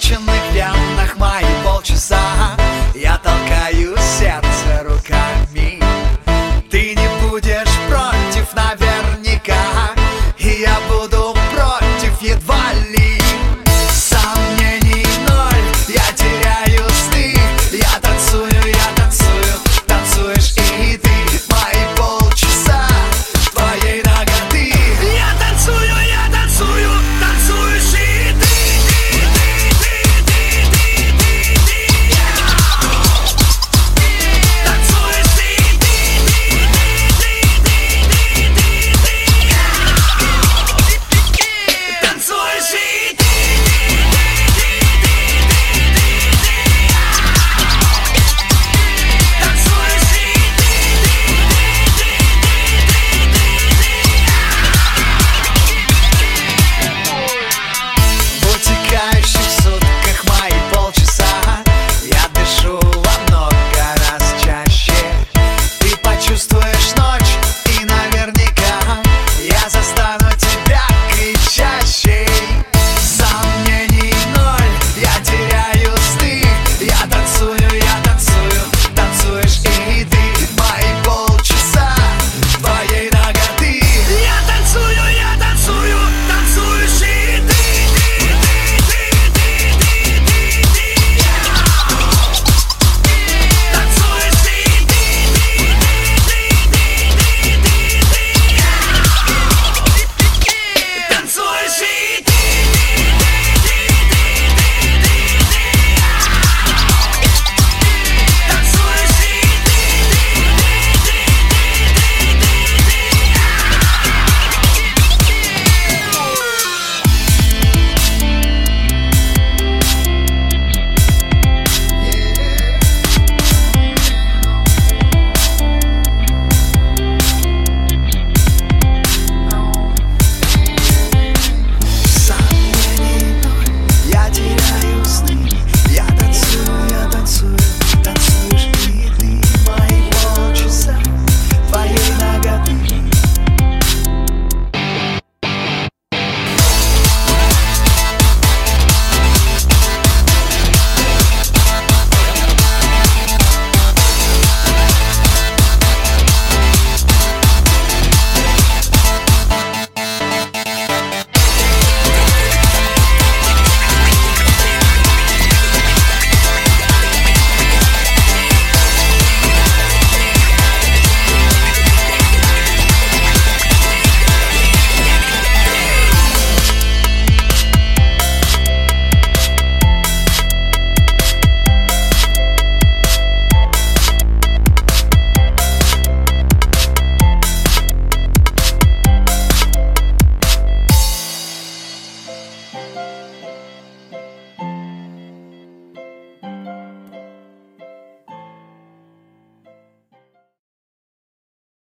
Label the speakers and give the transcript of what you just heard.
Speaker 1: شمبر